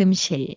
금실.